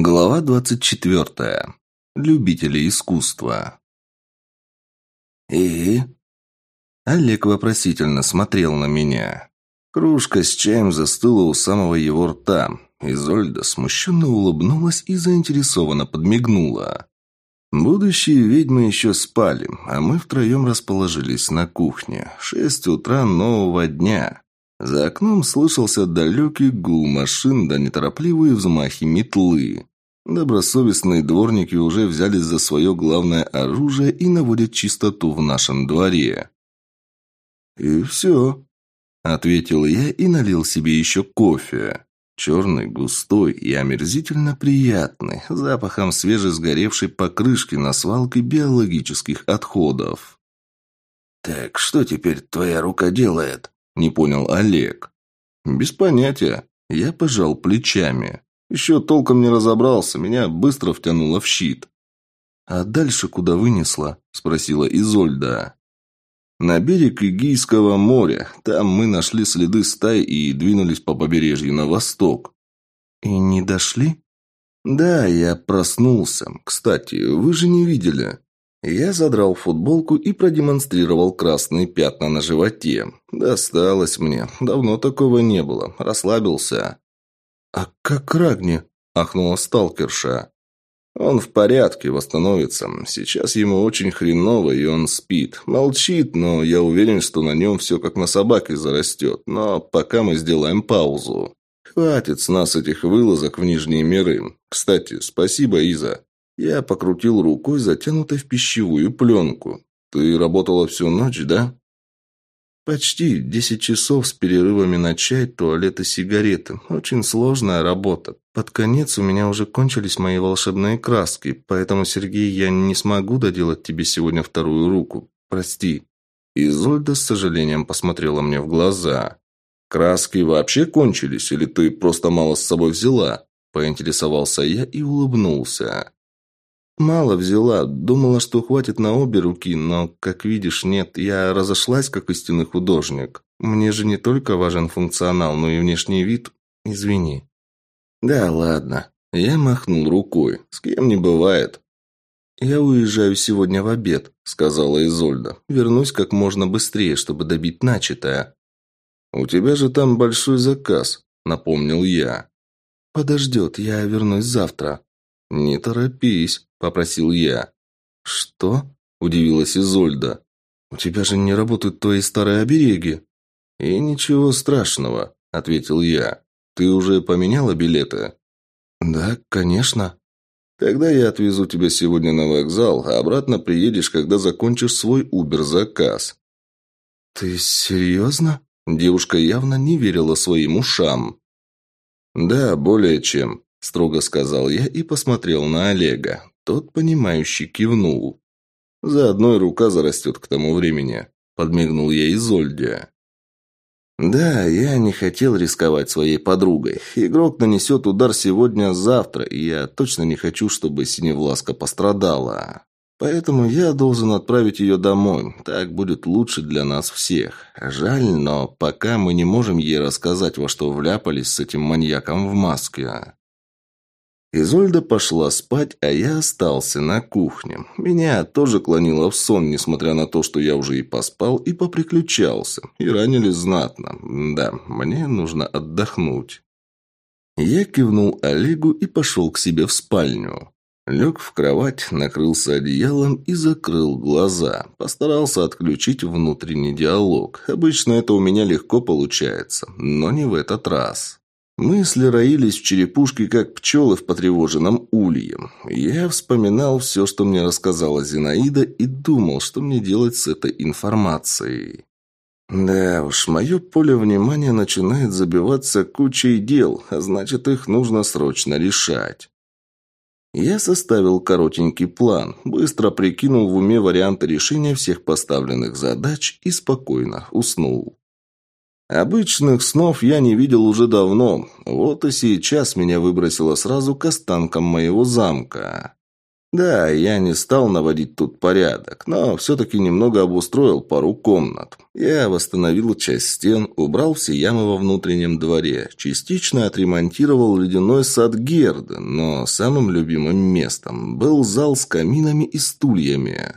Глава двадцать четвертая. Любители искусства. «И?» Олег вопросительно смотрел на меня. Кружка с чаем застыла у самого его рта. Изольда смущенно улыбнулась и заинтересованно подмигнула. Будущие ведьмы еще спали, а мы втроем расположились на кухне. Шесть утра нового дня. За окном слышался далекий гул машин да неторопливые взмахи метлы. Добросовестные дворники уже взялись за свое главное оружие и наводят чистоту в нашем дворе. «И все», — ответил я и налил себе еще кофе. Черный, густой и омерзительно приятный, запахом свежесгоревшей покрышки на свалке биологических отходов. «Так что теперь твоя рука делает?» Не понял Олег. Без понятия. Я пожал плечами. Еще толком не разобрался, меня быстро втянуло в щит. «А дальше куда вынесло?» – спросила Изольда. «На берег Игийского моря. Там мы нашли следы стаи и двинулись по побережью на восток». «И не дошли?» «Да, я проснулся. Кстати, вы же не видели. Я задрал футболку и продемонстрировал красные пятна на животе. Досталось мне. Давно такого не было. Расслабился. «А как Рагни?» – ахнула сталкерша. «Он в порядке, восстановится. Сейчас ему очень хреново, и он спит. Молчит, но я уверен, что на нем все как на собаке зарастет. Но пока мы сделаем паузу. Хватит с нас этих вылазок в нижние миры. Кстати, спасибо, Иза. Я покрутил рукой, затянутой в пищевую пленку. «Ты работала всю ночь, да?» «Почти. Десять часов с перерывами на чай, туалет и сигареты. Очень сложная работа. Под конец у меня уже кончились мои волшебные краски, поэтому, Сергей, я не смогу доделать тебе сегодня вторую руку. Прости». Изольда с сожалением посмотрела мне в глаза. «Краски вообще кончились, или ты просто мало с собой взяла?» Поинтересовался я и улыбнулся. «Мало взяла. Думала, что хватит на обе руки, но, как видишь, нет. Я разошлась, как истинный художник. Мне же не только важен функционал, но и внешний вид. Извини». «Да ладно». Я махнул рукой. «С кем не бывает». «Я уезжаю сегодня в обед», — сказала Изольда. «Вернусь как можно быстрее, чтобы добить начатое». «У тебя же там большой заказ», — напомнил я. «Подождет, я вернусь завтра». «Не торопись», – попросил я. «Что?» – удивилась Изольда. «У тебя же не работают твои старые обереги». «И ничего страшного», – ответил я. «Ты уже поменяла билеты?» «Да, конечно». «Тогда я отвезу тебя сегодня на вокзал, а обратно приедешь, когда закончишь свой Убер-заказ». «Ты серьезно?» Девушка явно не верила своим ушам. «Да, более чем», – строго сказал я и посмотрел на Олега. Тот, понимающий, кивнул. «За одной рука зарастет к тому времени», – подмигнул я Изольде. «Да, я не хотел рисковать своей подругой. Игрок нанесет удар сегодня-завтра, и я точно не хочу, чтобы Синевласка пострадала. Поэтому я должен отправить ее домой. Так будет лучше для нас всех. Жаль, но пока мы не можем ей рассказать, во что вляпались с этим маньяком в маске». Изольда пошла спать, а я остался на кухне. Меня тоже клонило в сон, несмотря на то, что я уже и поспал, и поприключался. И ранили знатно. Да, мне нужно отдохнуть. Я кивнул Олегу и пошел к себе в спальню. Лег в кровать, накрылся одеялом и закрыл глаза. Постарался отключить внутренний диалог. Обычно это у меня легко получается, но не в этот раз. Мысли роились в черепушке, как пчелы в потревоженном улье. Я вспоминал все, что мне рассказала Зинаида, и думал, что мне делать с этой информацией. Да уж, мое поле внимания начинает забиваться кучей дел, а значит, их нужно срочно решать. Я составил коротенький план, быстро прикинул в уме варианты решения всех поставленных задач и спокойно уснул. Обычных снов я не видел уже давно. Вот и сейчас меня выбросило сразу к останкам моего замка. Да, я не стал наводить тут порядок, но все-таки немного обустроил пару комнат. Я восстановил часть стен, убрал все ямы во внутреннем дворе, частично отремонтировал ледяной сад Герды, но самым любимым местом был зал с каминами и стульями.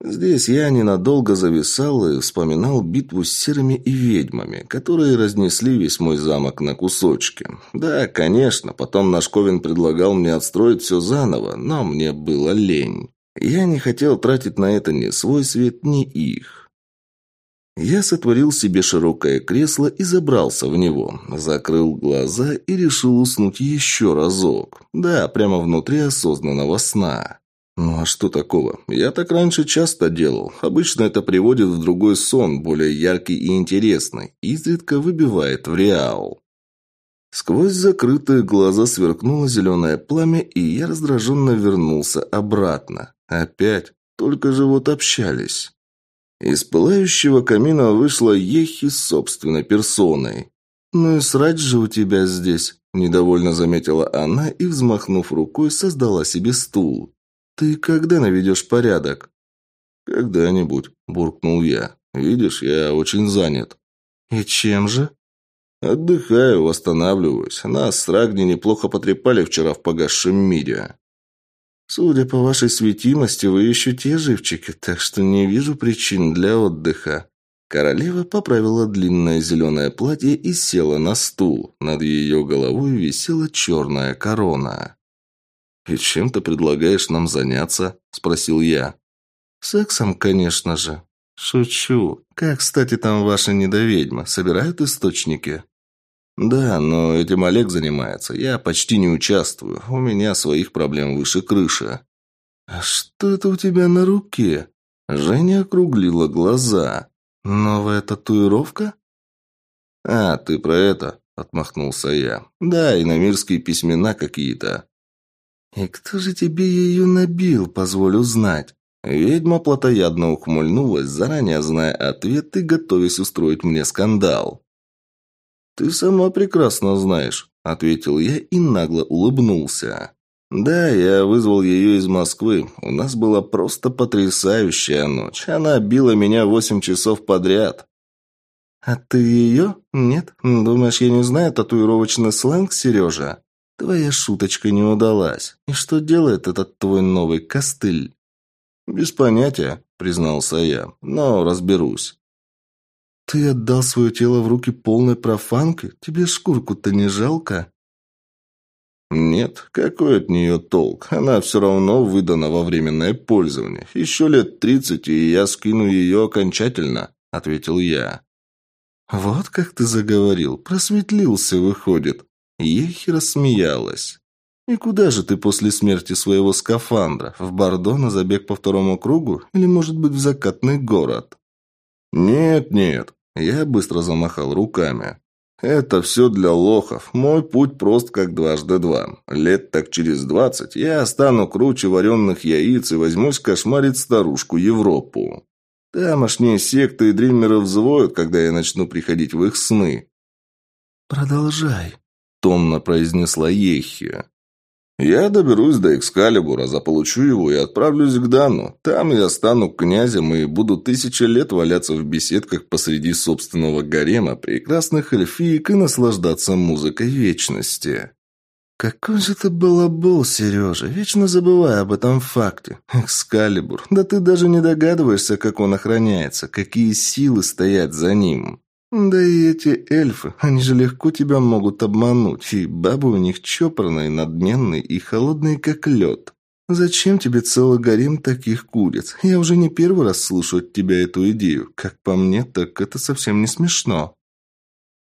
Здесь я ненадолго зависал и вспоминал битву с серыми и ведьмами, которые разнесли весь мой замок на кусочки. Да, конечно, потом Нашковин предлагал мне отстроить все заново, но мне было лень. Я не хотел тратить на это ни свой свет, ни их. Я сотворил себе широкое кресло и забрался в него, закрыл глаза и решил уснуть еще разок. Да, прямо внутри осознанного сна. Ну а что такого? Я так раньше часто делал. Обычно это приводит в другой сон, более яркий и интересный. Изредка выбивает в реал. Сквозь закрытые глаза сверкнуло зеленое пламя, и я раздраженно вернулся обратно. Опять. Только же вот общались. Из пылающего камина вышла Ехи собственной персоной. «Ну и срать же у тебя здесь», – недовольно заметила она и, взмахнув рукой, создала себе стул. «Ты когда наведешь порядок?» «Когда-нибудь», – буркнул я. «Видишь, я очень занят». «И чем же?» «Отдыхаю, восстанавливаюсь. Нас с Рагни неплохо потрепали вчера в погасшем мире». «Судя по вашей светимости, вы еще те живчики, так что не вижу причин для отдыха». Королева поправила длинное зеленое платье и села на стул. Над ее головой висела черная корона. «И чем ты предлагаешь нам заняться?» – спросил я. «Сексом, конечно же». «Шучу. Как, кстати, там ваша недоведьма? Собирают источники?» «Да, но этим Олег занимается. Я почти не участвую. У меня своих проблем выше крыши». «А что это у тебя на руке?» Женя округлила глаза. «Новая татуировка?» «А, ты про это?» – отмахнулся я. «Да, и на мирские письмена какие-то». «И кто же тебе ее набил, позволю знать?» Ведьма плотоядно ухмыльнулась, заранее зная ответ и готовясь устроить мне скандал. «Ты сама прекрасно знаешь», — ответил я и нагло улыбнулся. «Да, я вызвал ее из Москвы. У нас была просто потрясающая ночь. Она била меня восемь часов подряд». «А ты ее? Нет? Думаешь, я не знаю татуировочный сленг, Сережа?» Твоя шуточка не удалась. И что делает этот твой новый костыль? Без понятия, признался я, но разберусь. Ты отдал свое тело в руки полной профанки? Тебе шкурку-то не жалко? Нет, какой от нее толк? Она все равно выдана во временное пользование. Еще лет тридцать, и я скину ее окончательно, ответил я. Вот как ты заговорил, просветлился, выходит. Ехи рассмеялась. «И куда же ты после смерти своего скафандра? В Бордо на забег по второму кругу? Или, может быть, в закатный город?» «Нет, нет», – я быстро замахал руками. «Это все для лохов. Мой путь прост как дважды два. Лет так через двадцать я стану круче вареных яиц и возьмусь кошмарить старушку Европу. Тамошние секты и дримеры взвоют, когда я начну приходить в их сны». «Продолжай», томно произнесла Ехи. «Я доберусь до Экскалибура, заполучу его и отправлюсь к Дану. Там я стану князем и буду тысячи лет валяться в беседках посреди собственного гарема прекрасных эльфиек и наслаждаться музыкой вечности». «Какой же ты балабол, Сережа, вечно забывая об этом факте. Экскалибур, да ты даже не догадываешься, как он охраняется, какие силы стоят за ним». Да и эти эльфы, они же легко тебя могут обмануть, и бабы у них чопорные, надменные и холодные, как лед. Зачем тебе целый гарем таких куриц? Я уже не первый раз слышу от тебя эту идею. Как по мне, так это совсем не смешно.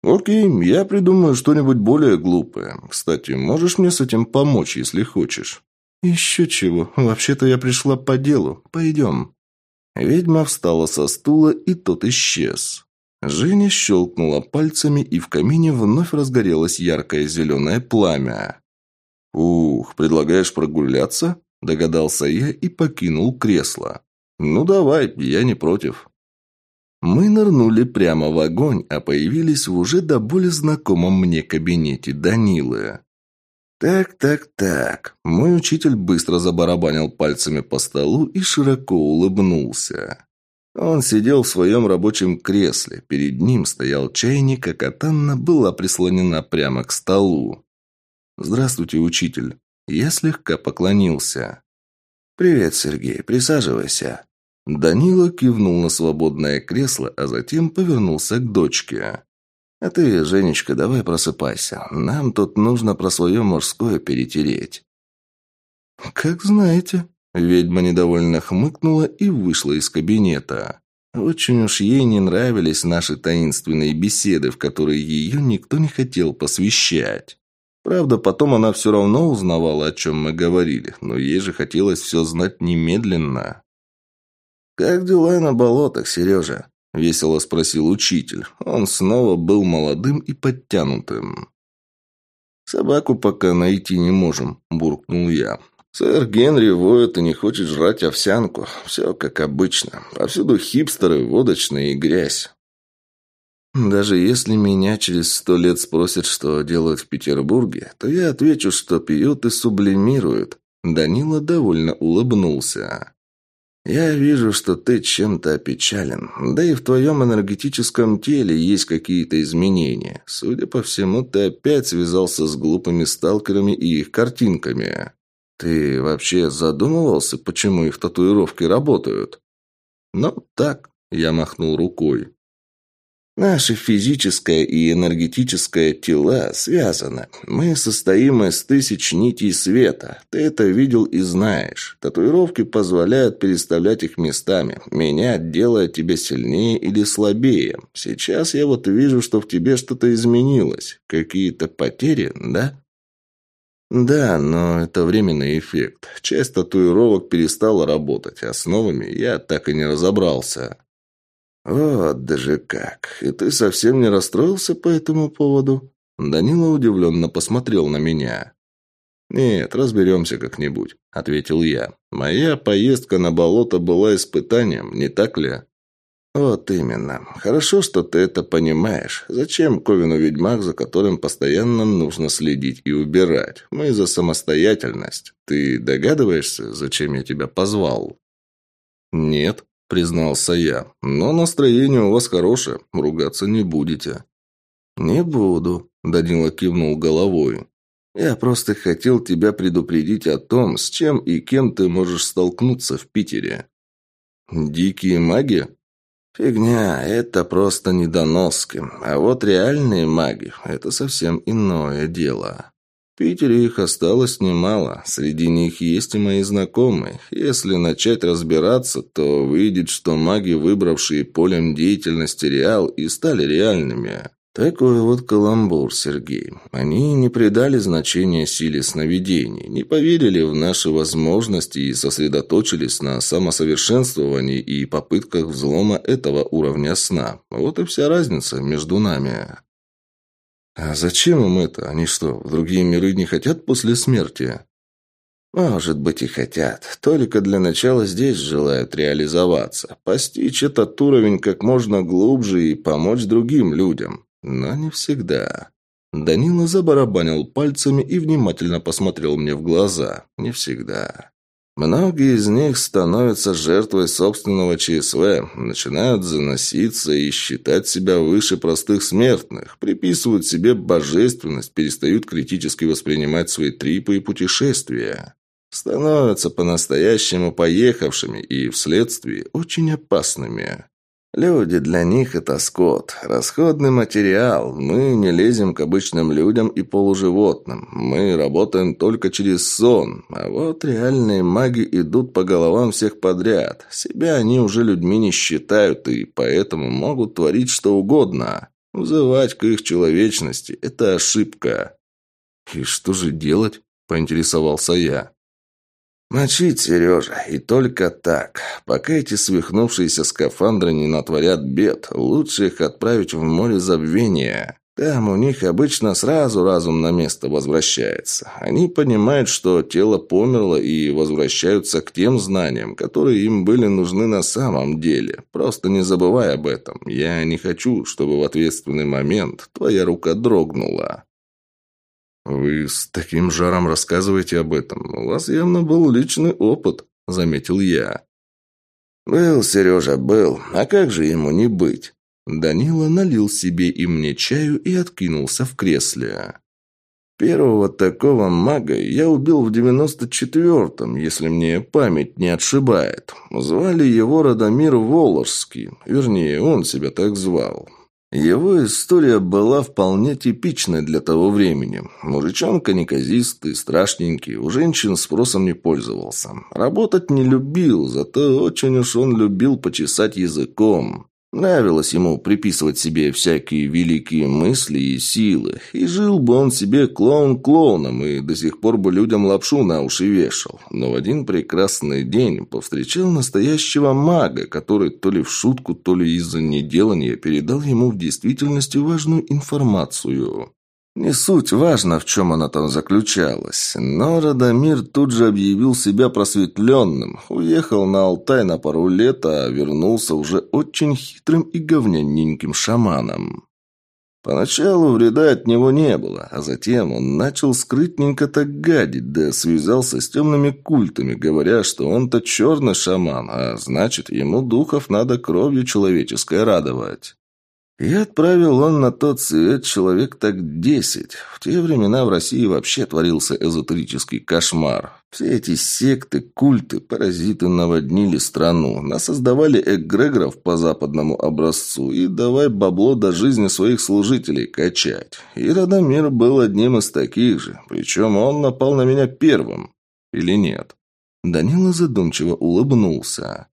Окей, я придумаю что-нибудь более глупое. Кстати, можешь мне с этим помочь, если хочешь. Еще чего. Вообще-то я пришла по делу. Пойдем. Ведьма встала со стула, и тот исчез. Женя щелкнула пальцами, и в камине вновь разгорелось яркое зеленое пламя. «Ух, предлагаешь прогуляться?» – догадался я и покинул кресло. «Ну давай, я не против». Мы нырнули прямо в огонь, а появились в уже до боли знакомом мне кабинете Данилы. Так, так, так. Мой учитель быстро забарабанил пальцами по столу и широко улыбнулся. Он сидел в своем рабочем кресле. Перед ним стоял чайник, а катанна была прислонена прямо к столу. «Здравствуйте, учитель». Я слегка поклонился. «Привет, Сергей. Присаживайся». Данила кивнул на свободное кресло, а затем повернулся к дочке. «А ты, Женечка, давай просыпайся. Нам тут нужно про свое мужское перетереть». «Как знаете». Ведьма недовольно хмыкнула и вышла из кабинета. Очень уж ей не нравились наши таинственные беседы, в которые ее никто не хотел посвящать. Правда, потом она все равно узнавала, о чем мы говорили, но ей же хотелось все знать немедленно. «Как дела на болотах, Сережа?» – весело спросил учитель. Он снова был молодым и подтянутым. «Собаку пока найти не можем», – буркнул я. «Сэр Генри воет и не хочет жрать овсянку. Все как обычно. Повсюду хипстеры, водочные и грязь. Даже если меня через сто лет спросят, что делают в Петербурге, то я отвечу, что пьют и сублимируют. Данила довольно улыбнулся. «Я вижу, что ты чем-то опечален. Да и в твоем энергетическом теле есть какие-то изменения. Судя по всему, ты опять связался с глупыми сталкерами и их картинками. Ты вообще задумывался, почему их татуировки работают?» «Ну, так», — я махнул рукой. Наши физическое и энергетическое тела связаны. Мы состоим из тысяч нитей света. Ты это видел и знаешь. Татуировки позволяют переставлять их местами, менять, делая тебя сильнее или слабее. Сейчас я вот вижу, что в тебе что-то изменилось. Какие-то потери, да? Да, но это временный эффект. Часть татуировок перестала работать, а с новыми я так и не разобрался. «Вот даже как! И ты совсем не расстроился по этому поводу?» Данила удивленно посмотрел на меня. «Нет, разберемся как-нибудь», — ответил я. «Моя поездка на болото была испытанием, не так ли?» «Вот именно. Хорошо, что ты это понимаешь. Зачем Ковину ведьмак, за которым постоянно нужно следить и убирать? Мы за самостоятельность. Ты догадываешься, зачем я тебя позвал?» «Нет», признался я. «Но настроение у вас хорошее, ругаться не будете». «Не буду», – Данила кивнул головой. «Я просто хотел тебя предупредить о том, с чем и кем ты можешь столкнуться в Питере». «Дикие маги?» «Фигня, это просто недоноски. А вот реальные маги – это совсем иное дело». В Питере их осталось немало. Среди них есть и мои знакомые. Если начать разбираться, то выйдет, что маги, выбравшие полем деятельности реал, и стали реальными. Такой вот каламбур, Сергей. Они не придали значения силе сновидений, не поверили в наши возможности и сосредоточились на самосовершенствовании и попытках взлома этого уровня сна. Вот и вся разница между нами. А зачем им это? Они что, в другие миры не хотят после смерти? Может быть и хотят. Только для начала здесь желают реализоваться. Постичь этот уровень как можно глубже и помочь другим людям. Но не всегда. Данила забарабанил пальцами и внимательно посмотрел мне в глаза. Не всегда. Многие из них становятся жертвой собственного ЧСВ, начинают заноситься и считать себя выше простых смертных, приписывают себе божественность, перестают критически воспринимать свои трипы и путешествия. Становятся по-настоящему поехавшими и, вследствие, очень опасными. Люди для них это скот, расходный материал. Мы не лезем к обычным людям и полуживотным. Мы работаем только через сон. А вот реальные маги идут по головам всех подряд. Себя они уже людьми не считают и поэтому могут творить что угодно. Взывать к их человечности – это ошибка. «И что же делать?» – поинтересовался я. «Мочить, Сережа, и только так. Пока эти свихнувшиеся скафандры не натворят бед, лучше их отправить в море забвения. Там у них обычно сразу разум на место возвращается. Они понимают, что тело померло и возвращаются к тем знаниям, которые им были нужны на самом деле. Просто не забывай об этом. Я не хочу, чтобы в ответственный момент твоя рука дрогнула». «Вы с таким жаром рассказываете об этом. У вас явно был личный опыт», — заметил я. «Был, Сережа, был. А как же ему не быть?» Данила налил себе и мне чаю и откинулся в кресле. Первого такого мага я убил в девяносто четвертом, если мне память не отшибает. Звали его Радомир Воложский. Вернее, он себя так звал. Его история была вполне типичной для того времени. Мужичонка неказистый, страшненький, у женщин спросом не пользовался. Работать не любил, зато очень уж он любил почесать языком. Нравилось ему приписывать себе всякие великие мысли и силы, и жил бы он себе клоун клоуном и до сих пор бы людям лапшу на уши вешал. Но в один прекрасный день повстречал настоящего мага, который то ли в шутку, то ли из-за неделания передал ему в действительности важную информацию. Не суть важно, в чем она там заключалась, но Радомир тут же объявил себя просветленным, уехал на Алтай на пару лет, а вернулся уже очень хитрым и говняненьким шаманом. Поначалу вреда от него не было, а затем он начал скрытненько так гадить, да связался с темными культами, говоря, что он-то черный шаман, а значит, ему духов надо кровью человеческой радовать. И отправил он на тот свет человек так десять. В те времена в России вообще творился эзотерический кошмар. Все эти секты, культы, паразиты наводнили страну, насоздавали эгрегоров по западному образцу и давай бабло до жизни своих служителей качать. И Радомир был одним из таких же, причем он напал на меня первым. Или нет? Данила задумчиво улыбнулся.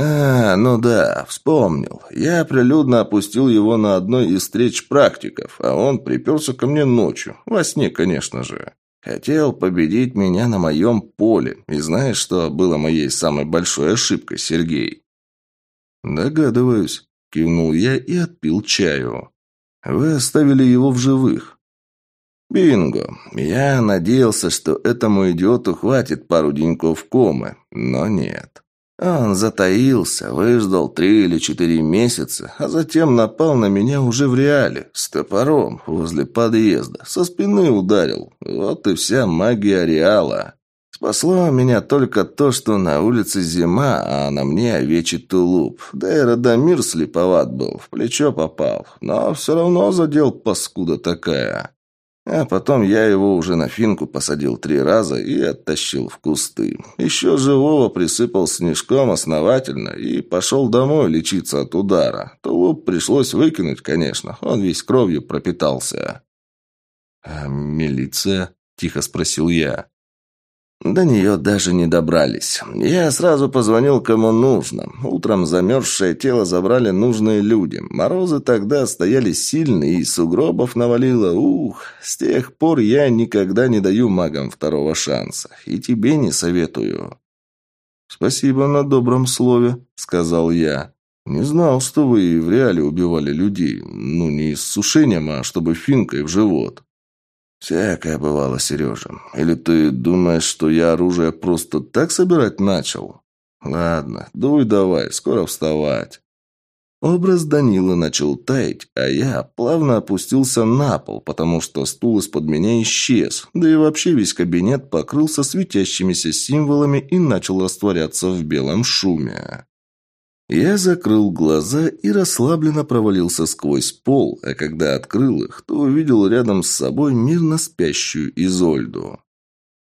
«А, ну да, вспомнил. Я прилюдно опустил его на одной из встреч практиков, а он приперся ко мне ночью. Во сне, конечно же. Хотел победить меня на моем поле. И знаешь, что было моей самой большой ошибкой, Сергей?» «Догадываюсь», — кивнул я и отпил чаю. «Вы оставили его в живых». «Бинго! Я надеялся, что этому идиоту хватит пару деньков комы, но нет». Он затаился, выждал три или четыре месяца, а затем напал на меня уже в реале, с топором, возле подъезда, со спины ударил. Вот и вся магия реала. Спасло меня только то, что на улице зима, а на мне овечий тулуп. Да и Радомир слеповат был, в плечо попал, но все равно задел паскуда такая. А потом я его уже на финку посадил три раза и оттащил в кусты. Еще живого присыпал снежком основательно и пошел домой лечиться от удара. Тулуп пришлось выкинуть, конечно, он весь кровью пропитался. «А милиция?» – тихо спросил я. До нее даже не добрались. Я сразу позвонил кому нужно. Утром замерзшее тело забрали нужные люди. Морозы тогда стояли сильные, и сугробов навалило. Ух, с тех пор я никогда не даю магам второго шанса. И тебе не советую. «Спасибо на добром слове», — сказал я. «Не знал, что вы в реале убивали людей. Ну, не с сушением, а чтобы финкой в живот». «Всякое бывало, Сережа. Или ты думаешь, что я оружие просто так собирать начал? Ладно, дуй давай, скоро вставать». Образ Данила начал таять, а я плавно опустился на пол, потому что стул из-под меня исчез, да и вообще весь кабинет покрылся светящимися символами и начал растворяться в белом шуме. Я закрыл глаза и расслабленно провалился сквозь пол, а когда открыл их, то увидел рядом с собой мирно спящую Изольду.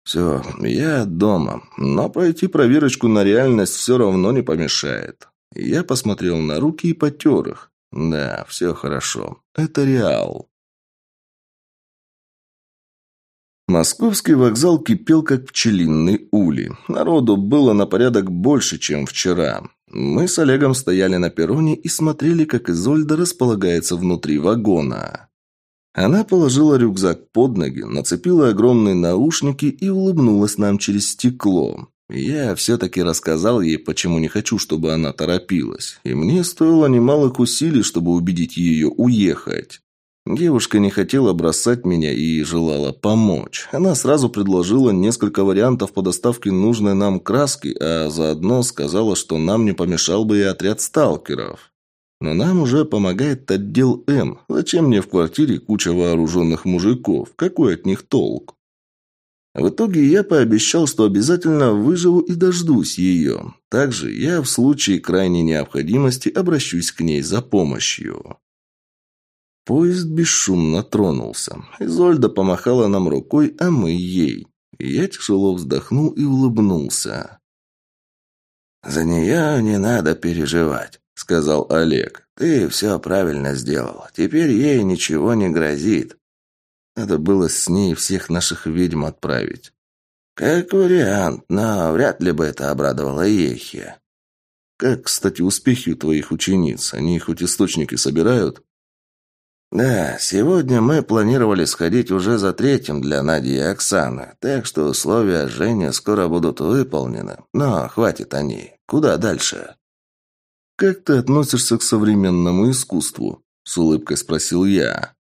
Все, я дома, но пройти проверочку на реальность все равно не помешает. Я посмотрел на руки и потер их. Да, все хорошо. Это реал. Московский вокзал кипел, как пчелиный улей. Народу было на порядок больше, чем вчера. Мы с Олегом стояли на перроне и смотрели, как Изольда располагается внутри вагона. Она положила рюкзак под ноги, нацепила огромные наушники и улыбнулась нам через стекло. Я все-таки рассказал ей, почему не хочу, чтобы она торопилась. И мне стоило немалых усилий, чтобы убедить ее уехать. Девушка не хотела бросать меня и желала помочь. Она сразу предложила несколько вариантов по доставке нужной нам краски, а заодно сказала, что нам не помешал бы и отряд сталкеров. Но нам уже помогает отдел М. Зачем мне в квартире куча вооруженных мужиков? Какой от них толк? В итоге я пообещал, что обязательно выживу и дождусь ее. Также я в случае крайней необходимости обращусь к ней за помощью. Поезд бесшумно тронулся. Изольда помахала нам рукой, а мы ей. Я тяжело вздохнул и улыбнулся. «За нее не надо переживать», — сказал Олег. «Ты все правильно сделал. Теперь ей ничего не грозит». Надо было с ней всех наших ведьм отправить. «Как вариант, но вряд ли бы это обрадовало Ехи». «Как, кстати, успехи у твоих учениц? Они хоть источники собирают?» «Да, сегодня мы планировали сходить уже за третьим для Нади и Оксаны, так что условия Жени скоро будут выполнены. Но хватит о ней. Куда дальше?» «Как ты относишься к современному искусству?» – с улыбкой спросил я.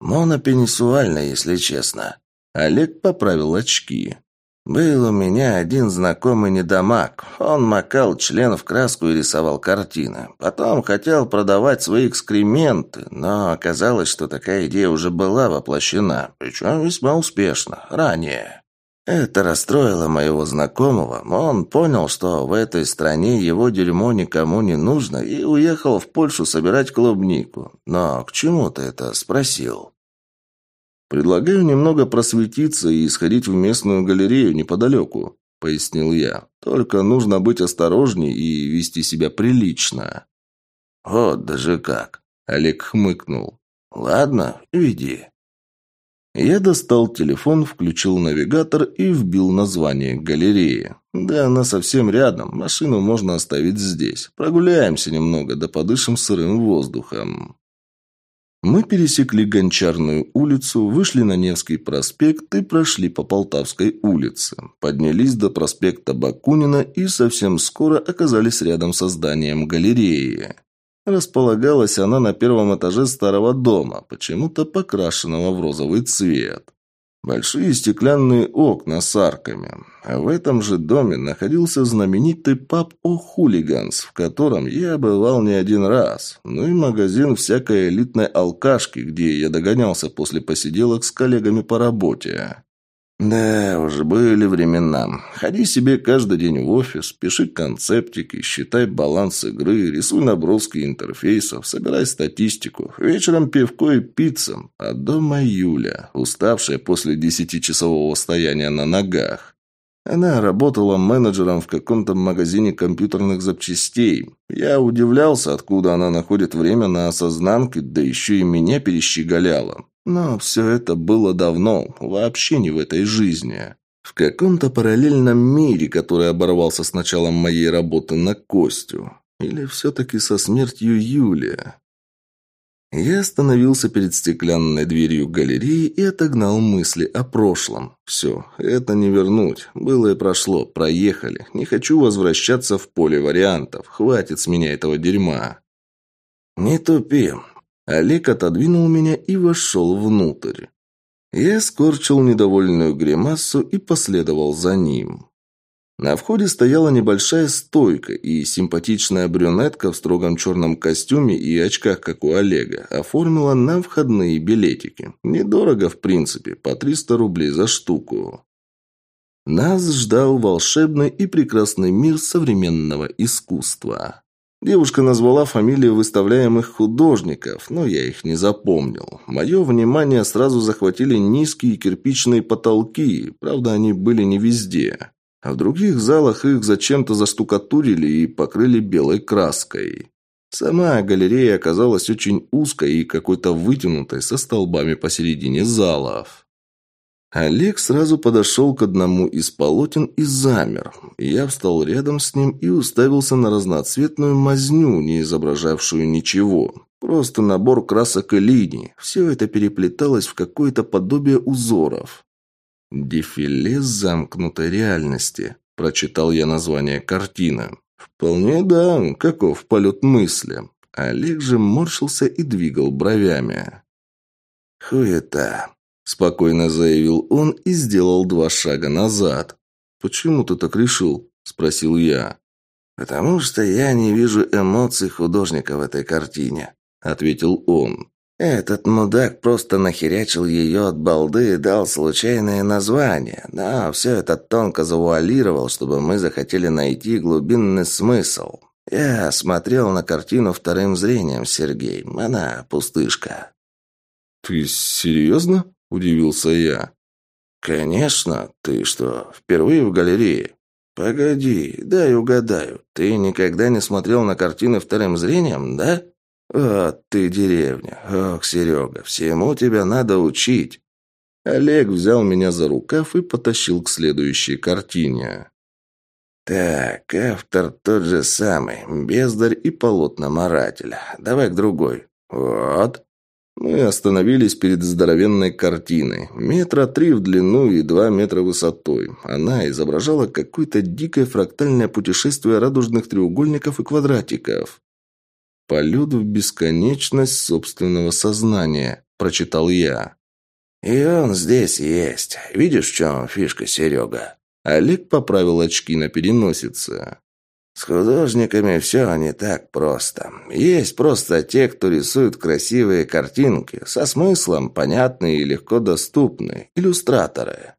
«Монопенисуально, если честно». Олег поправил очки. «Был у меня один знакомый недомаг. Он макал член в краску и рисовал картины. Потом хотел продавать свои экскременты, но оказалось, что такая идея уже была воплощена, причем весьма успешно, ранее. Это расстроило моего знакомого. Он понял, что в этой стране его дерьмо никому не нужно, и уехал в Польшу собирать клубнику. Но к чему ты это спросил?» «Предлагаю немного просветиться и сходить в местную галерею неподалеку», — пояснил я. «Только нужно быть осторожней и вести себя прилично». «Вот даже как!» — Олег хмыкнул. «Ладно, веди». Я достал телефон, включил навигатор и вбил название галереи. Да, она совсем рядом, машину можно оставить здесь. Прогуляемся немного, да подышим сырым воздухом. Мы пересекли Гончарную улицу, вышли на Невский проспект и прошли по Полтавской улице. Поднялись до проспекта Бакунина и совсем скоро оказались рядом со зданием галереи. Располагалась она на первом этаже старого дома, почему-то покрашенного в розовый цвет. Большие стеклянные окна с арками. А в этом же доме находился знаменитый паб «О Хулиганс», в котором я бывал не один раз. Ну и магазин всякой элитной алкашки, где я догонялся после посиделок с коллегами по работе. Да, уже были времена. Ходи себе каждый день в офис, пиши концептики, считай баланс игры, рисуй наброски интерфейсов, собирай статистику. Вечером пивко и пицца. А дома Юля, уставшая после десятичасового стояния на ногах. Она работала менеджером в каком-то магазине компьютерных запчастей. Я удивлялся, откуда она находит время на осознанке, да еще и меня перещеголяла. Но все это было давно, вообще не в этой жизни. В каком-то параллельном мире, который оборвался с началом моей работы на Костю. Или все-таки со смертью Юлия. Я остановился перед стеклянной дверью галереи и отогнал мысли о прошлом. Все, это не вернуть. Было и прошло, проехали. Не хочу возвращаться в поле вариантов. Хватит с меня этого дерьма. «Не тупи. Олег отодвинул меня и вошел внутрь. Я скорчил недовольную гримасу и последовал за ним. На входе стояла небольшая стойка, и симпатичная брюнетка в строгом черном костюме и очках, как у Олега, оформила нам входные билетики. Недорого, в принципе, по 300 рублей за штуку. Нас ждал волшебный и прекрасный мир современного искусства. Девушка назвала фамилии выставляемых художников, но я их не запомнил. Мое внимание сразу захватили низкие кирпичные потолки, правда, они были не везде. А в других залах их зачем-то заштукатурили и покрыли белой краской. Сама галерея оказалась очень узкой и какой-то вытянутой, со столбами посередине залов. Олег сразу подошел к одному из полотен и замер. Я встал рядом с ним и уставился на разноцветную мазню, не изображавшую ничего. Просто набор красок и линий. Все это переплеталось в какое-то подобие узоров. «Дефиле замкнутой реальности», – прочитал я название картины. «Вполне да, каков полет мысли». Олег же морщился и двигал бровями. «Хуета», Спокойно заявил он и сделал два шага назад. «Почему ты так решил?» – спросил я. «Потому что я не вижу эмоций художника в этой картине», — ответил он. «Этот мудак просто нахерячил ее от балды и дал случайное название, но все это тонко завуалировал, чтобы мы захотели найти глубинный смысл. Я смотрел на картину вторым зрением, Сергей. Она пустышка». «Ты серьезно?» – удивился я. «Конечно. Ты что, впервые в галерее?» «Погоди, дай угадаю. Ты никогда не смотрел на картины вторым зрением, да?» «Вот ты деревня. Ох, Серега, всему тебя надо учить». Олег взял меня за рукав и потащил к следующей картине. «Так, автор тот же самый, бездарь и полотноморатель. Давай к другой. Вот». Мы остановились перед здоровенной картиной. Метра три в длину и два метра высотой. Она изображала какое-то дикое фрактальное путешествие радужных треугольников и квадратиков. «Полет в бесконечность собственного сознания», – прочитал я. «И он здесь есть. Видишь, в чем фишка, Серега?» Олег поправил очки на переносице. С художниками все не так просто. Есть просто те, кто рисует красивые картинки, со смыслом, понятные и легко доступные, иллюстраторы.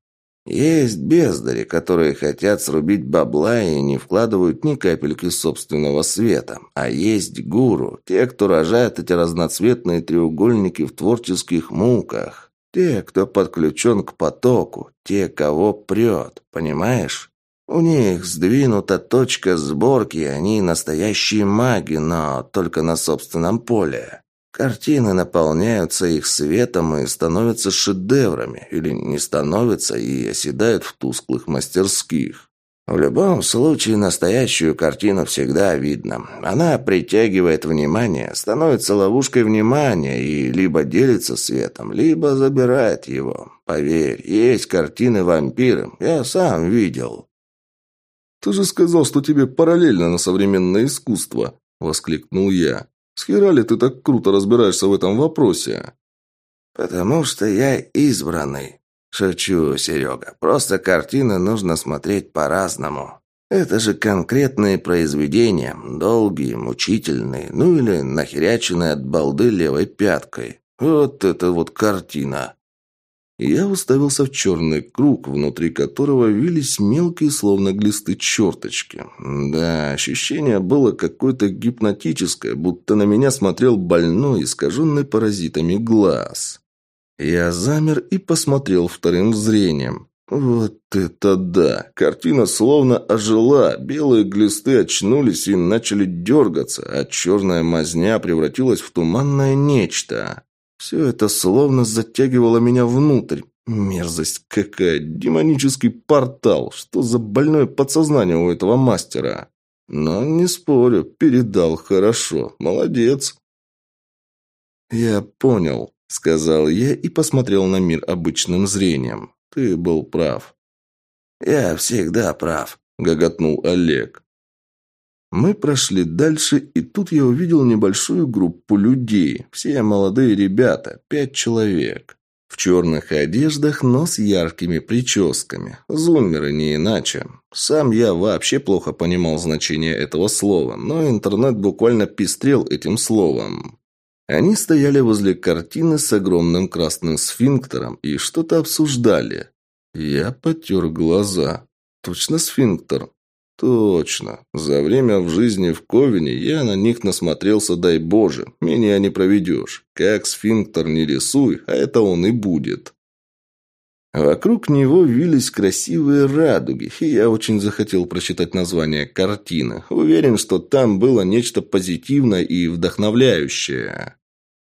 Есть бездари, которые хотят срубить бабла и не вкладывают ни капельки собственного света. А есть гуру, те, кто рожает эти разноцветные треугольники в творческих муках. Те, кто подключен к потоку, те, кого прет, понимаешь? У них сдвинута точка сборки, они настоящие маги, но только на собственном поле. Картины наполняются их светом и становятся шедеврами, или не становятся и оседают в тусклых мастерских. В любом случае, настоящую картину всегда видно. Она притягивает внимание, становится ловушкой внимания и либо делится светом, либо забирает его. Поверь, есть картины вампиры, я сам видел. «Ты же сказал, что тебе параллельно на современное искусство!» – воскликнул я. «С хера ли ты так круто разбираешься в этом вопросе?» «Потому что я избранный», «Шучу, Серега. Просто картины нужно смотреть по-разному. Это же конкретные произведения, долгие, мучительные, ну или нахеряченные от балды левой пяткой. Вот это вот картина!» Я уставился в черный круг, внутри которого вились мелкие, словно глисты черточки. Да, ощущение было какое-то гипнотическое, будто на меня смотрел больной, искаженный паразитами глаз. Я замер и посмотрел вторым зрением. Вот это да! Картина словно ожила, белые глисты очнулись и начали дергаться, а черная мазня превратилась в туманное нечто. Все это словно затягивало меня внутрь. Мерзость какая! Демонический портал! Что за больное подсознание у этого мастера? Но не спорю, передал хорошо. Молодец. Я понял, сказал я и посмотрел на мир обычным зрением. Ты был прав. Я всегда прав, гоготнул Олег. Мы прошли дальше, и тут я увидел небольшую группу людей. Все молодые ребята, пять человек. В черных одеждах, но с яркими прическами. Зумеры не иначе. Сам я вообще плохо понимал значение этого слова, но интернет буквально пестрел этим словом. Они стояли возле картины с огромным красным сфинктером и что-то обсуждали. Я потер глаза. Точно сфинктер. Точно. За время в жизни в Ковине я на них насмотрелся, дай Боже. Меня не проведешь. Как сфинктер не рисуй, а это он и будет. Вокруг него вились красивые радуги, и я очень захотел прочитать название картины. Уверен, что там было нечто позитивное и вдохновляющее.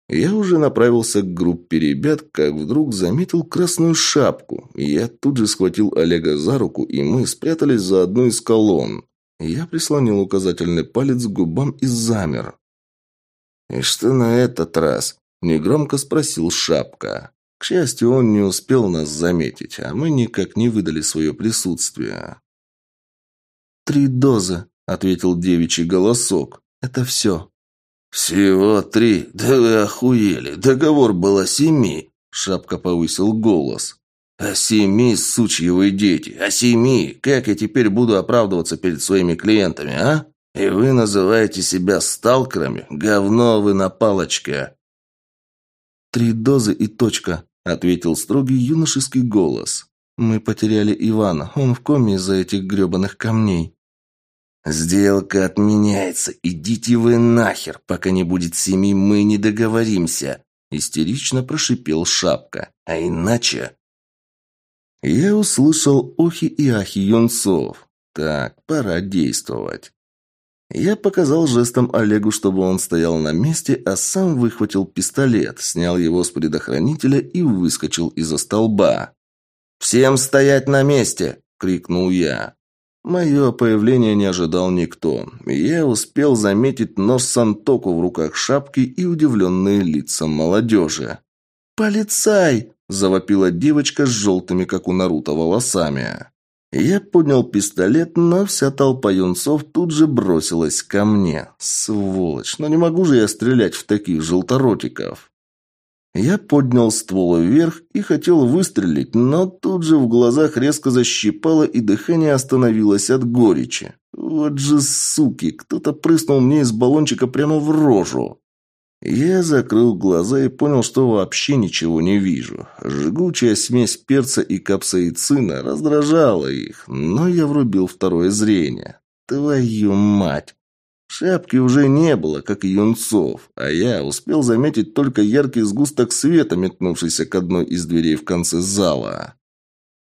Я уже направился к группе ребят, как вдруг заметил красную шапку. Я тут же схватил Олега за руку, и мы спрятались за одну из колонн. Я прислонил указательный палец к губам и замер. «И что на этот раз?» – негромко спросил Шапка. К счастью, он не успел нас заметить, а мы никак не выдали свое присутствие. «Три дозы», – ответил девичий голосок. «Это все». «Всего три? Да вы охуели! Договор был о семи!» Шапка повысил голос. «О семи, сучьи вы дети! О семи! Как я теперь буду оправдываться перед своими клиентами, а? И вы называете себя сталкерами? Говно вы на палочке!» «Три дозы и точка», — ответил строгий юношеский голос. «Мы потеряли Ивана. Он в коме из-за этих гребаных камней». «Сделка отменяется. Идите вы нахер. Пока не будет семьи, мы не договоримся», — истерично прошипел Шапка. «А иначе...» Я услышал охи и ахи юнцов. Так, пора действовать. Я показал жестом Олегу, чтобы он стоял на месте, а сам выхватил пистолет, снял его с предохранителя и выскочил из-за столба. «Всем стоять на месте!» – крикнул я. Мое появление не ожидал никто. Я успел заметить нож Сантоку в руках шапки и удивленные лица молодежи. «Полицай!» – завопила девочка с желтыми, как у Наруто, волосами. Я поднял пистолет, но вся толпа юнцов тут же бросилась ко мне. Сволочь, но не могу же я стрелять в таких желторотиков. Я поднял ствол вверх и хотел выстрелить, но тут же в глазах резко защипало и дыхание остановилось от горечи. Вот же суки, кто-то прыснул мне из баллончика прямо в рожу. Я закрыл глаза и понял, что вообще ничего не вижу. Жгучая смесь перца и капсаицина раздражала их, но я врубил второе зрение. Твою мать! Шапки уже не было, как и юнцов, а я успел заметить только яркий сгусток света, метнувшийся к одной из дверей в конце зала.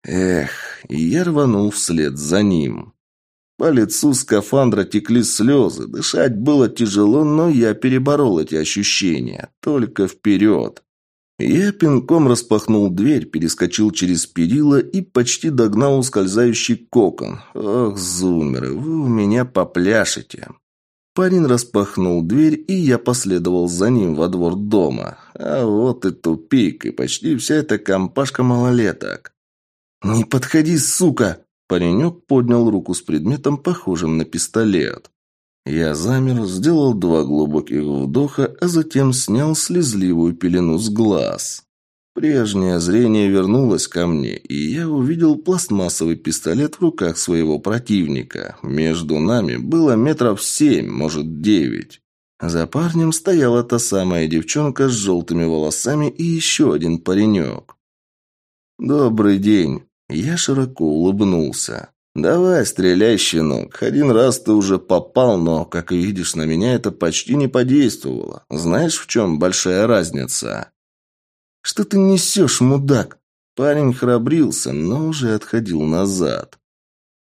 Эх, и я рванул вслед за ним. По лицу скафандра текли слезы, дышать было тяжело, но я переборол эти ощущения. Только вперед. Я пинком распахнул дверь, перескочил через перила и почти догнал ускользающий кокон. Ох, зумеры, вы у меня попляшете. Парень распахнул дверь, и я последовал за ним во двор дома. А вот и тупик, и почти вся эта компашка малолеток. «Не подходи, сука!» Паренек поднял руку с предметом, похожим на пистолет. Я замер, сделал два глубоких вдоха, а затем снял слезливую пелену с глаз. Прежнее зрение вернулось ко мне, и я увидел пластмассовый пистолет в руках своего противника. Между нами было метров семь, может девять. За парнем стояла та самая девчонка с желтыми волосами и еще один паренек. «Добрый день!» Я широко улыбнулся. «Давай, стреляй, щенок. Один раз ты уже попал, но, как видишь, на меня это почти не подействовало. Знаешь, в чем большая разница?» «Что ты несешь, мудак?» Парень храбрился, но уже отходил назад.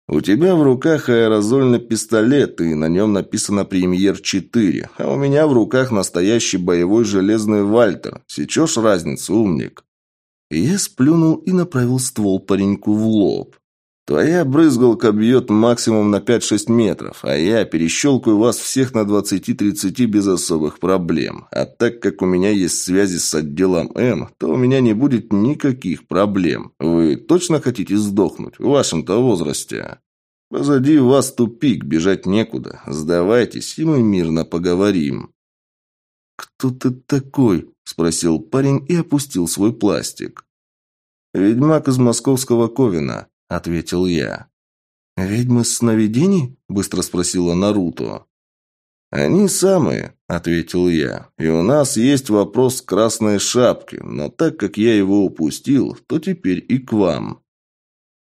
«У тебя в руках аэрозольный пистолет, и на нем написано «Премьер-4», а у меня в руках настоящий боевой железный «Вальтер». Сечешь разницу, умник?» Я сплюнул и направил ствол пареньку в лоб. Твоя брызгалка бьет максимум на 5-6 метров, а я перещелкаю вас всех на 20-30 без особых проблем. А так как у меня есть связи с отделом М, то у меня не будет никаких проблем. Вы точно хотите сдохнуть в вашем-то возрасте? Позади вас тупик, бежать некуда. Сдавайтесь, и мы мирно поговорим. «Кто ты такой?» – спросил парень и опустил свой пластик. «Ведьмак из московского Ковина», – ответил я. «Ведьмы сновидений?» – быстро спросила Наруто. «Они самые», – ответил я. «И у нас есть вопрос красной шапки, но так как я его упустил, то теперь и к вам».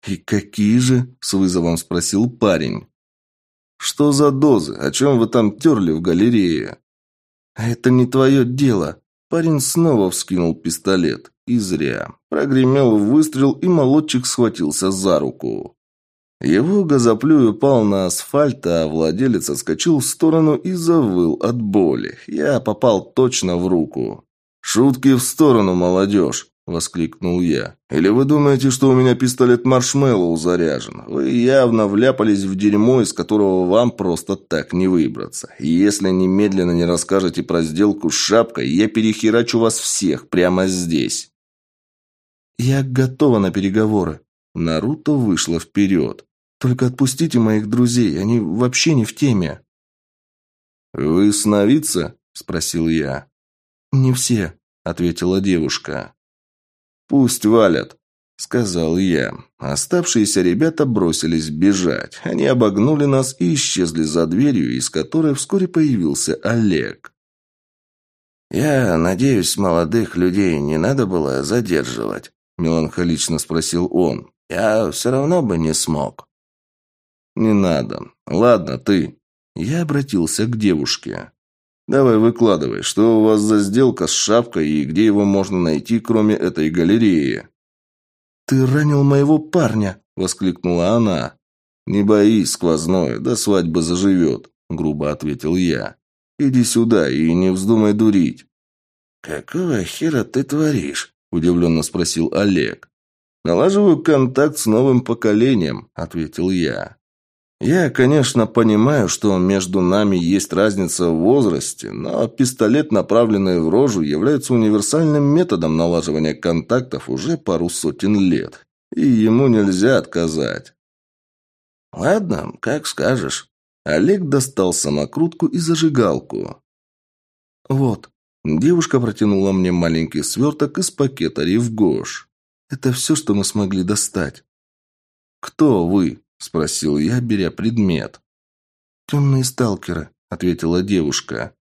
«И какие же?» – с вызовом спросил парень. «Что за дозы? О чем вы там терли в галерее?» «Это не твое дело». Парень снова вскинул пистолет. И зря. Прогремел выстрел, и молодчик схватился за руку. Его газоплюй упал на асфальт, а владелец отскочил в сторону и завыл от боли. Я попал точно в руку. «Шутки в сторону, молодежь!» – воскликнул я. «Или вы думаете, что у меня пистолет маршмеллоу заряжен? Вы явно вляпались в дерьмо, из которого вам просто так не выбраться. Если немедленно не расскажете про сделку с шапкой, я перехерачу вас всех прямо здесь». «Я готова на переговоры». Наруто вышла вперед. «Только отпустите моих друзей, они вообще не в теме». «Вы сновидцы?» – спросил я. «Не все», – ответила девушка. «Пусть валят». — сказал я. Оставшиеся ребята бросились бежать. Они обогнули нас и исчезли за дверью, из которой вскоре появился Олег. «Я надеюсь, молодых людей не надо было задерживать?» – меланхолично спросил он. «Я все равно бы не смог». «Не надо. Ладно, ты». Я обратился к девушке. «Давай выкладывай, что у вас за сделка с шапкой и где его можно найти, кроме этой галереи?» «Ты ранил моего парня!» – воскликнула она. «Не боись, сквозное, до свадьбы заживет», – грубо ответил я. «Иди сюда и не вздумай дурить». «Какого хера ты творишь?» – удивленно спросил Олег. «Налаживаю контакт с новым поколением», – ответил я. Я, конечно, понимаю, что между нами есть разница в возрасте, но пистолет, направленный в рожу, является универсальным методом налаживания контактов уже пару сотен лет. И ему нельзя отказать. «Ладно, как скажешь». Олег достал самокрутку и зажигалку. «Вот». Девушка протянула мне маленький сверток из пакета Ривгош. «Это все, что мы смогли достать». «Кто вы?» – спросил я, беря предмет. «Темные сталкеры», – ответила девушка.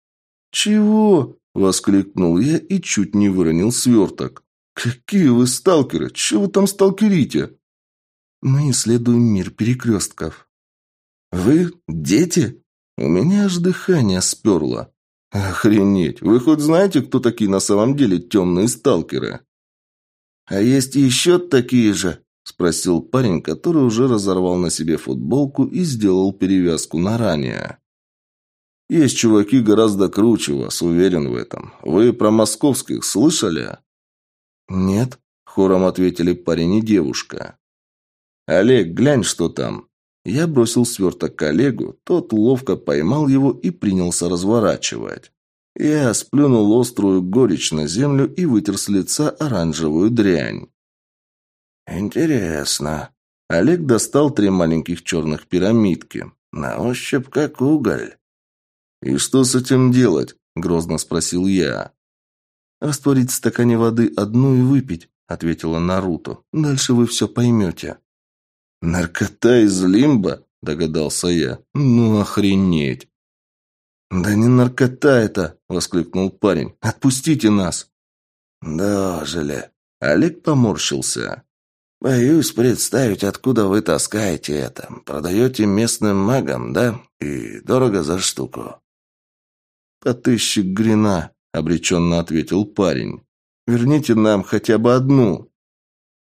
«Чего?» – воскликнул я и чуть не выронил сверток. «Какие вы сталкеры? Чего вы там сталкерите?» «Мы исследуем мир перекрестков». «Вы дети?» У меня аж дыхание сперло. «Охренеть! Вы хоть знаете, кто такие на самом деле темные сталкеры?» «А есть еще такие же?» – спросил парень, который уже разорвал на себе футболку и сделал перевязку на ранее. «Есть чуваки гораздо круче вас, уверен в этом. Вы про московских слышали?» «Нет», – хором ответили парень и девушка. «Олег, глянь, что там». Я бросил сверток коллегу, тот ловко поймал его и принялся разворачивать. Я сплюнул острую горечь на землю и вытер с лица оранжевую дрянь. «Интересно». Олег достал три маленьких черных пирамидки. «На ощупь как уголь». «И что с этим делать?» – грозно спросил я. «Растворить в стакане воды одну и выпить», – ответила Наруто. «Дальше вы все поймете». «Наркота из лимба?» – догадался я. «Ну охренеть!» «Да не наркота это!» – воскликнул парень. «Отпустите нас!» «Дожили!» Олег поморщился. «Боюсь представить, откуда вы таскаете это. Продаете местным магам, да? И дорого за штуку». «По тысяче грина», — обреченно ответил парень. «Верните нам хотя бы одну».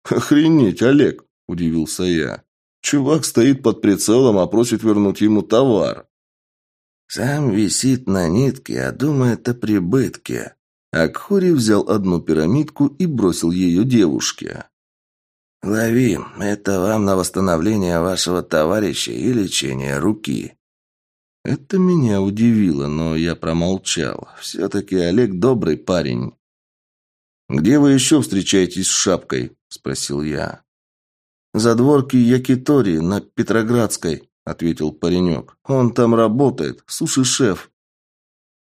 «Охренеть, Олег!» – удивился я. «Чувак стоит под прицелом, а просит вернуть ему товар». «Сам висит на нитке, а думает о прибытке». Акхури взял одну пирамидку и бросил ее девушке. «Лови, это вам на восстановление вашего товарища и лечение руки». Это меня удивило, но я промолчал. Все-таки Олег добрый парень. «Где вы еще встречаетесь с шапкой?» – спросил я. «Задворки Якитори на Петроградской», – ответил паренек. «Он там работает, суши-шеф».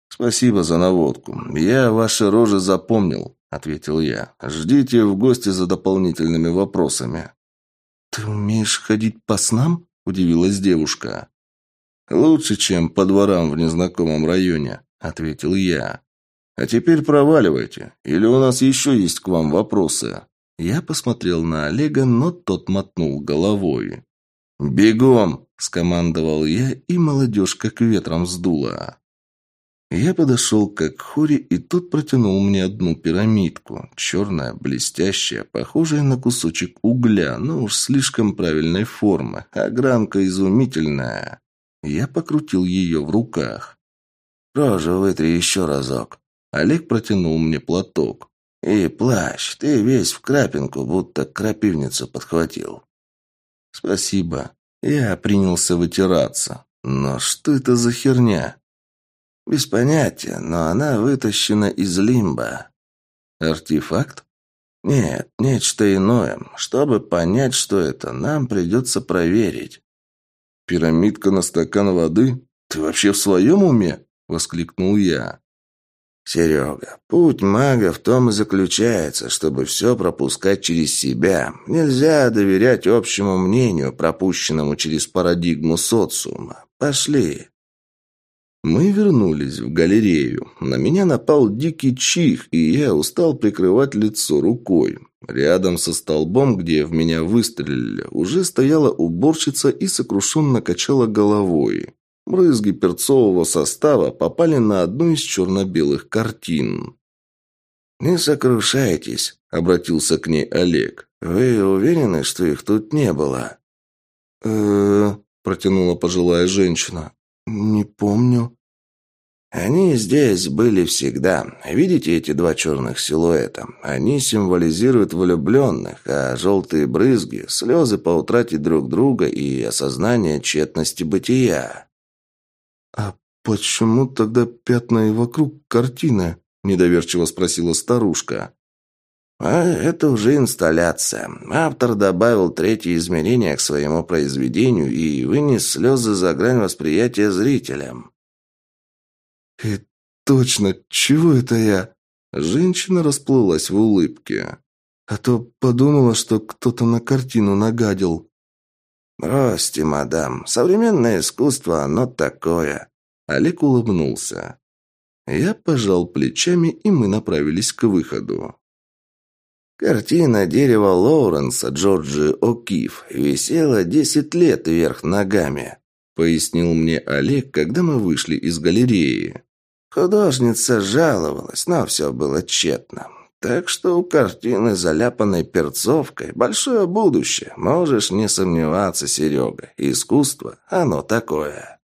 «Спасибо за наводку. Я ваши рожи запомнил. – ответил я. «Ждите в гости за дополнительными вопросами». «Ты умеешь ходить по снам?» – удивилась девушка. «Лучше, чем по дворам в незнакомом районе», – ответил я. «А теперь проваливайте, или у нас еще есть к вам вопросы?» Я посмотрел на Олега, но тот мотнул головой. «Бегом!» – скомандовал я, и молодежь как ветром сдула. Я подошел к Акхури, и тот протянул мне одну пирамидку. Черная, блестящая, похожая на кусочек угля, но уж слишком правильной формы. Огранка изумительная. Я покрутил ее в руках. «Рожу вытри еще разок». Олег протянул мне платок. «И плащ, ты весь в крапинку, будто крапивницу подхватил». «Спасибо». Я принялся вытираться. «Но что это за херня?» «Без понятия, но она вытащена из лимба». «Артефакт?» «Нет, нечто иное. Чтобы понять, что это, нам придется проверить». «Пирамидка на стакан воды? Ты вообще в своем уме?» – воскликнул я. «Серега, путь мага в том и заключается, чтобы все пропускать через себя. Нельзя доверять общему мнению, пропущенному через парадигму социума. Пошли». Мы вернулись в галерею. На меня напал дикий чих, и я устал прикрывать лицо рукой. Рядом со столбом, где в меня выстрелили, уже стояла уборщица и сокрушенно качала головой. Брызги перцового состава попали на одну из черно-белых картин. «Не сокрушайтесь», — обратился к ней Олег. «Вы уверены, что их тут не было?» э протянула пожилая женщина. «Не помню». Они здесь были всегда. Видите эти два черных силуэта? Они символизируют влюбленных, а желтые брызги – слезы по утрате друг друга и осознание тщетности бытия. «А почему тогда пятна и вокруг картины?» – недоверчиво спросила старушка. А это уже инсталляция. Автор добавил третье измерение к своему произведению и вынес слезы за грань восприятия зрителям. «И точно, чего это я?» Женщина расплылась в улыбке. «А то подумала, что кто-то на картину нагадил». «Бросьте, мадам, современное искусство, оно такое». Олег улыбнулся. Я пожал плечами, и мы направились к выходу. Картина дерева Лоуренса Джорджи О'Кифф висела десять лет вверх ногами, пояснил мне Олег, когда мы вышли из галереи. Художница жаловалась, но все было тщетно. Так что у картины, заляпанной перцовкой, большое будущее. Можешь не сомневаться, Серега. Искусство, оно такое.